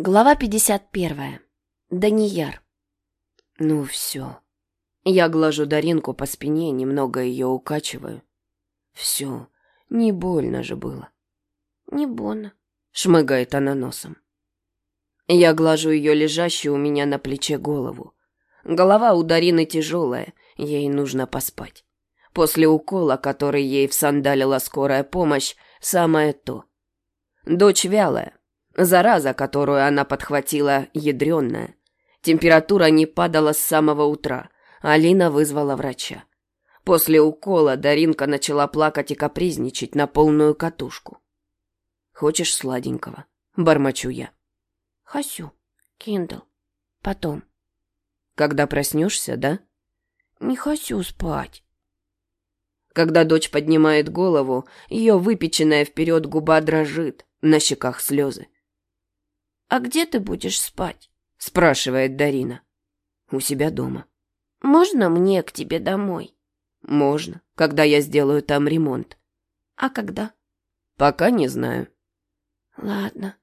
Глава 51. Данияр. Ну все. Я глажу Даринку по спине, немного ее укачиваю. Все. Не больно же было. Не больно. Шмыгает она носом. Я глажу ее лежащую у меня на плече голову. Голова у Дарины тяжелая, ей нужно поспать. После укола, который ей всандалила скорая помощь, самое то. Дочь вялая, Зараза, которую она подхватила, ядренная. Температура не падала с самого утра. Алина вызвала врача. После укола Даринка начала плакать и капризничать на полную катушку. «Хочешь сладенького?» — бормочу я. «Хочу. Киндл. Потом». «Когда проснешься, да?» «Не хочу спать». Когда дочь поднимает голову, ее выпеченная вперед губа дрожит, на щеках слезы. «А где ты будешь спать?» — спрашивает Дарина. «У себя дома». «Можно мне к тебе домой?» «Можно, когда я сделаю там ремонт». «А когда?» «Пока не знаю». «Ладно».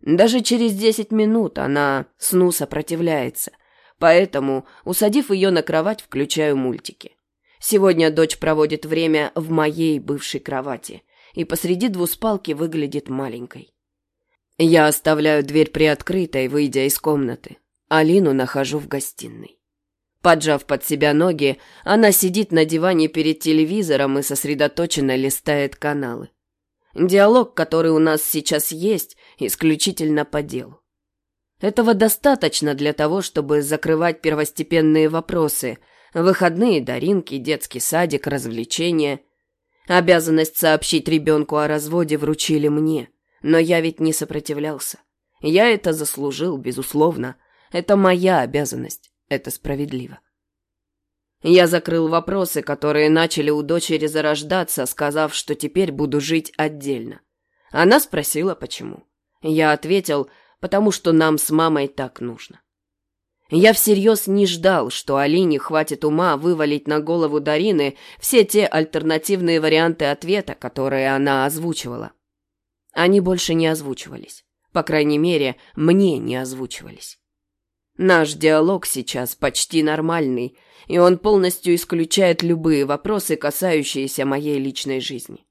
Даже через десять минут она сну сопротивляется, поэтому, усадив ее на кровать, включаю мультики. Сегодня дочь проводит время в моей бывшей кровати и посреди двуспалки выглядит маленькой. Я оставляю дверь приоткрытой, выйдя из комнаты. Алину нахожу в гостиной. Поджав под себя ноги, она сидит на диване перед телевизором и сосредоточенно листает каналы. Диалог, который у нас сейчас есть, исключительно по делу. Этого достаточно для того, чтобы закрывать первостепенные вопросы. Выходные, даринки, детский садик, развлечения. Обязанность сообщить ребенку о разводе вручили мне – но я ведь не сопротивлялся. Я это заслужил, безусловно. Это моя обязанность. Это справедливо. Я закрыл вопросы, которые начали у дочери зарождаться, сказав, что теперь буду жить отдельно. Она спросила, почему. Я ответил, потому что нам с мамой так нужно. Я всерьез не ждал, что Алине хватит ума вывалить на голову Дарины все те альтернативные варианты ответа, которые она озвучивала. Они больше не озвучивались. По крайней мере, мне не озвучивались. Наш диалог сейчас почти нормальный, и он полностью исключает любые вопросы, касающиеся моей личной жизни.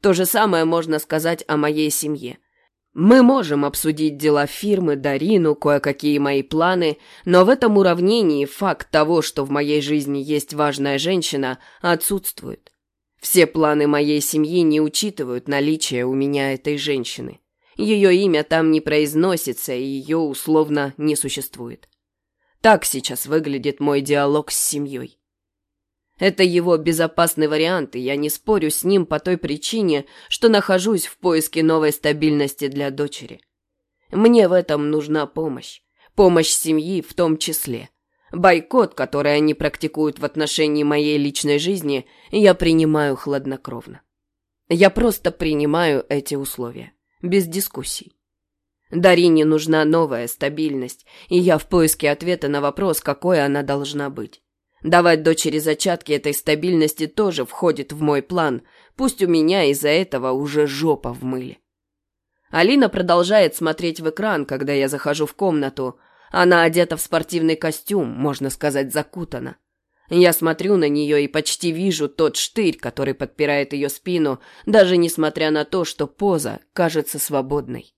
То же самое можно сказать о моей семье. Мы можем обсудить дела фирмы, Дарину, кое-какие мои планы, но в этом уравнении факт того, что в моей жизни есть важная женщина, отсутствует. Все планы моей семьи не учитывают наличие у меня этой женщины. Ее имя там не произносится, и ее условно не существует. Так сейчас выглядит мой диалог с семьей. Это его безопасный вариант, и я не спорю с ним по той причине, что нахожусь в поиске новой стабильности для дочери. Мне в этом нужна помощь. Помощь семьи в том числе. Бойкот, который они практикуют в отношении моей личной жизни, я принимаю хладнокровно. Я просто принимаю эти условия, без дискуссий. Дарине нужна новая стабильность, и я в поиске ответа на вопрос, какой она должна быть. Давать дочери зачатки этой стабильности тоже входит в мой план, пусть у меня из-за этого уже жопа в мыле. Алина продолжает смотреть в экран, когда я захожу в комнату, она одета в спортивный костюм, можно сказать, закутана. Я смотрю на нее и почти вижу тот штырь, который подпирает ее спину, даже несмотря на то, что поза кажется свободной.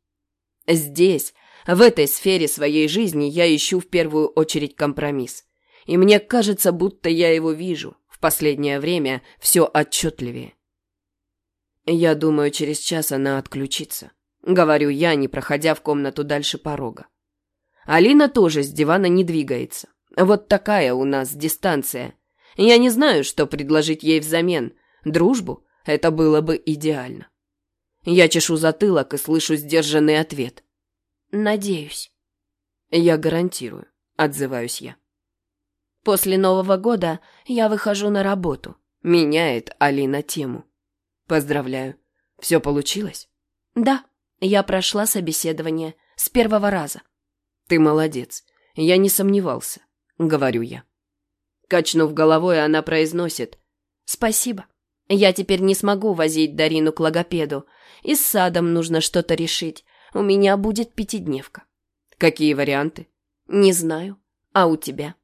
Здесь, в этой сфере своей жизни, я ищу в первую очередь компромисс. И мне кажется, будто я его вижу. В последнее время все отчетливее. Я думаю, через час она отключится. Говорю я, не проходя в комнату дальше порога. Алина тоже с дивана не двигается. Вот такая у нас дистанция. Я не знаю, что предложить ей взамен. Дружбу? Это было бы идеально. Я чешу затылок и слышу сдержанный ответ. «Надеюсь». «Я гарантирую», — отзываюсь я. «После Нового года я выхожу на работу», — меняет Алина тему. «Поздравляю. Все получилось?» «Да, я прошла собеседование с первого раза». «Ты молодец. Я не сомневался», — говорю я. Качнув головой, она произносит. «Спасибо. Я теперь не смогу возить Дарину к логопеду. И с садом нужно что-то решить. У меня будет пятидневка. Какие варианты? Не знаю. А у тебя?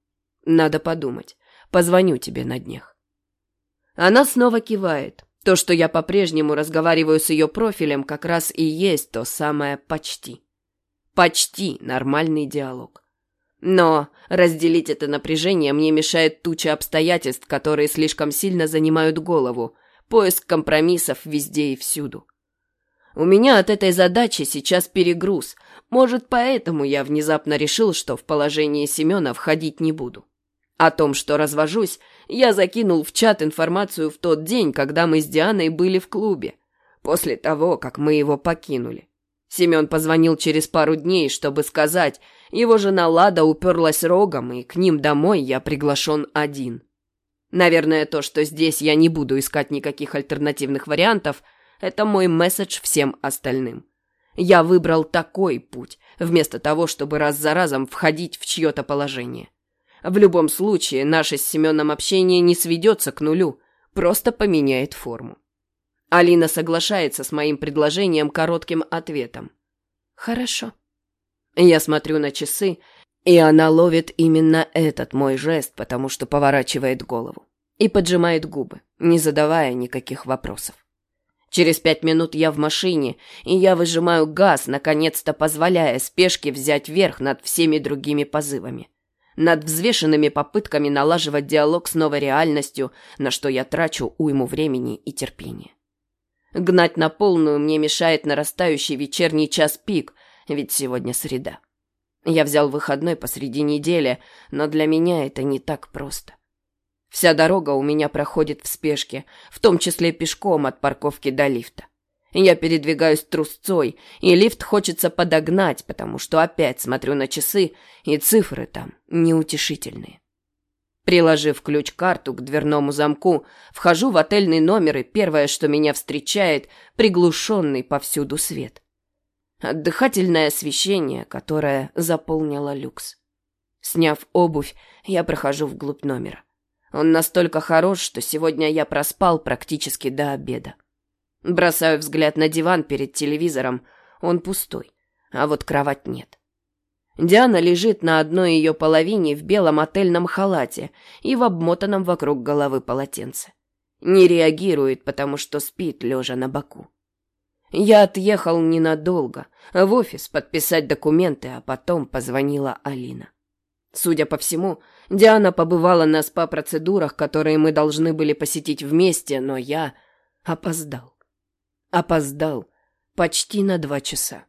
Надо подумать. Позвоню тебе на днях. Она снова кивает. То, что я по-прежнему разговариваю с ее профилем, как раз и есть то самое «почти». Почти нормальный диалог. Но разделить это напряжение мне мешает туча обстоятельств, которые слишком сильно занимают голову, поиск компромиссов везде и всюду. У меня от этой задачи сейчас перегруз. Может, поэтому я внезапно решил, что в положение Семена входить не буду. О том, что развожусь, я закинул в чат информацию в тот день, когда мы с Дианой были в клубе, после того, как мы его покинули. Семен позвонил через пару дней, чтобы сказать, его жена Лада уперлась рогом, и к ним домой я приглашен один. Наверное, то, что здесь я не буду искать никаких альтернативных вариантов, это мой месседж всем остальным. Я выбрал такой путь, вместо того, чтобы раз за разом входить в чье-то положение. В любом случае, наше с Семеном общение не сведется к нулю, просто поменяет форму. Алина соглашается с моим предложением коротким ответом. «Хорошо». Я смотрю на часы, и она ловит именно этот мой жест, потому что поворачивает голову и поджимает губы, не задавая никаких вопросов. Через пять минут я в машине, и я выжимаю газ, наконец-то позволяя спешке взять верх над всеми другими позывами. Над взвешенными попытками налаживать диалог с новой реальностью, на что я трачу уйму времени и терпения. Гнать на полную мне мешает нарастающий вечерний час пик, ведь сегодня среда. Я взял выходной посреди недели, но для меня это не так просто. Вся дорога у меня проходит в спешке, в том числе пешком от парковки до лифта. Я передвигаюсь трусцой, и лифт хочется подогнать, потому что опять смотрю на часы, и цифры там неутешительные. Приложив ключ-карту к дверному замку, вхожу в отельный номер, и первое, что меня встречает, приглушенный повсюду свет. Отдыхательное освещение, которое заполнило люкс. Сняв обувь, я прохожу вглубь номера. Он настолько хорош, что сегодня я проспал практически до обеда. Бросаю взгляд на диван перед телевизором. Он пустой, а вот кровать нет. Диана лежит на одной ее половине в белом отельном халате и в обмотанном вокруг головы полотенце. Не реагирует, потому что спит, лежа на боку. Я отъехал ненадолго, в офис подписать документы, а потом позвонила Алина. Судя по всему, Диана побывала на СПА-процедурах, которые мы должны были посетить вместе, но я опоздал. Опоздал почти на два часа.